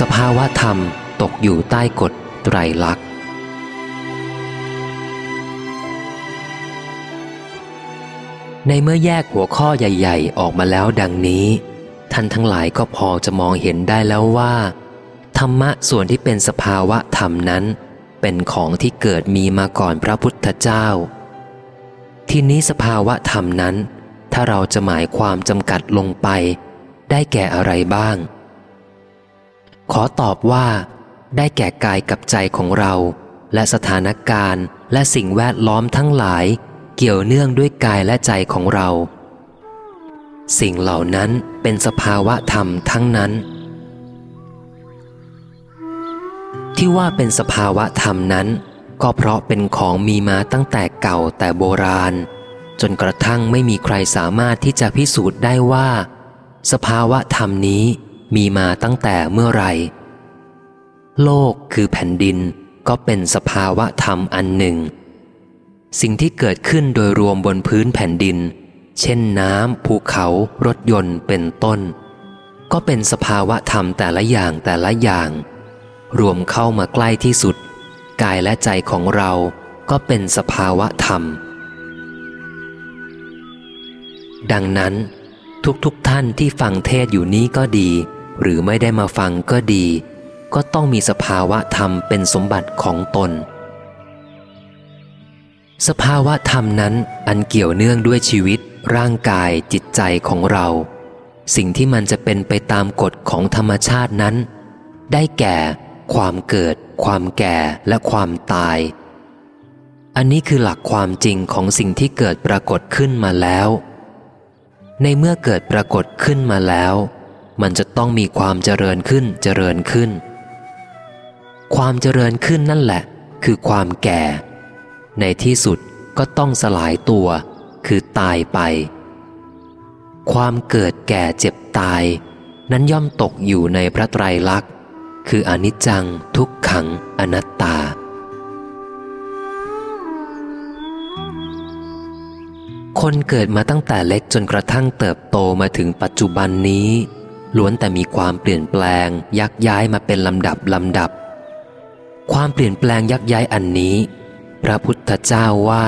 สภาวะธรรมตกอยู่ใต้กฎไตรลักษณ์ในเมื่อแยกหัวข้อใหญ่ ๆ ออกมาแล้วดังนี้ ท่านทั้งหลายก็พอจะมองเห็นได้แล้วว่า ธรรมะส่วนที่เป็นสภาวะธรรมนั้น เป็นของที่เกิดมีมาก่อนพระพุทธเจ้า ทีนี้สภาวะธรรมนั้น ถ้าเราจะหมายความจำกัดลงไป ได้แก่อะไรบ้าง ขอตอบว่า ได้แก่กายกับใจของเรา และสถานการณ์และสิ่งแวดล้อมทั้งหลาย เกี่ยวเนื่องด้วยกายและใจของเรา สิ่งเหล่านั้นเป็นสภาวะธรรมทั้งนั้น ที่ว่าเป็นสภาวะธรรมนั้น ก็เพราะเป็นของมีมาตั้งแต่เก่าแต่โบราณ จนกระทั่งไม่มีใครสามารถที่จะพิสูจน์ได้ว่า สภาวะธรรมนี้ มีมาตั้งแต่เมื่อไร โลกคือแผ่นดินก็เป็นสภาวะธรรมอันหนึ่ง สิ่งที่เกิดขึ้นโดยรวมบนพื้นแผ่นดิน เช่นน้ำภูเขา รถยนต์เป็นต้น ก็เป็นสภาวะธรรมแต่ละอย่างแต่ละอย่าง รวมเข้ามาใกล้ที่สุด กายและใจของเราก็เป็นสภาวะธรรม ดังนั้นทุกๆทท่านที่ฟังเทศอยู่นี้ก็ดี หรือไม่ได้มาฟังก็ดี ก็ต้องมีสภาวะธรรมเป็นสมบัติของตน สภาวะธรรมนั้นอันเกี่ยวเนื่องด้วยชีวิต ร่างกายจิตใจของเรา สิ่งที่มันจะเป็นไปตามกฎของธรรมชาตินั้น ได้แก่ ความเกิด ความแก่และความตาย อันนี้คือหลักความจริงของสิ่งที่เกิดปรากฏขึ้นมาแล้ว ในเมื่อเกิดปรากฏขึ้นมาแล้ว มันจะต้องมีความเจริญขึ้นเจริญขึ้น ความเจริญขึ้นนั่นแหละ คือความแก่ ในที่สุดก็ต้องสลายตัว คือตายไป ความเกิดแก่เจ็บตาย นั้นย่อมตกอยู่ในพระไตรลักษณ์ คืออนิจจังทุกขังอนัตตาคนเกิดมาตั้งแต่เล็กจนกระทั่งเติบโตมาถึงปัจจุบันนี้ ล้วนแต่มีความเปลี่ยนแปลงยักย้ายมาเป็นลำดับลำดับ ความเปลี่ยนแปลงยักย้ายอันนี้ พระพุทธเจ้าว่า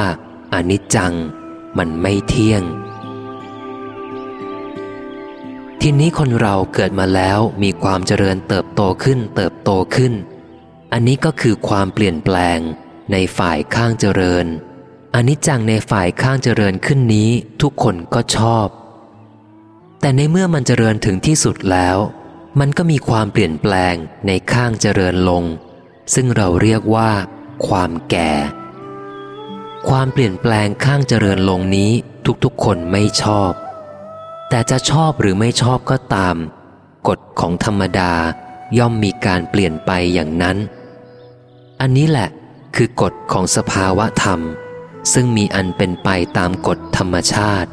อนิจจัง มันไม่เที่ยง ทีนี้คนเราเกิดมาแล้วมีความเจริญเติบโตขึ้นเติบโตขึ้น อันนี้ก็คือความเปลี่ยนแปลงในฝ่ายข้างเจริญอนิจจังในฝ่ายข้างเจริญขึ้นนี้ทุกคนก็ชอบ แต่ในเมื่อมันเจริญถึงที่สุดแล้ว มันก็มีความเปลี่ยนแปลงในข้างเจริญลง ซึ่งเราเรียกว่า ความแก่ ความเปลี่ยนแปลงข้างเจริญลงนี้ทุกๆคนไม่ชอบ แต่จะชอบหรือไม่ชอบก็ตาม กฎของธรรมดาย่อมมีการเปลี่ยนไปอย่างนั้น อันนี้แหละคือกฎของสภาวะธรรม ซึ่งมีอันเป็นไปตามกฎธรรมชาติ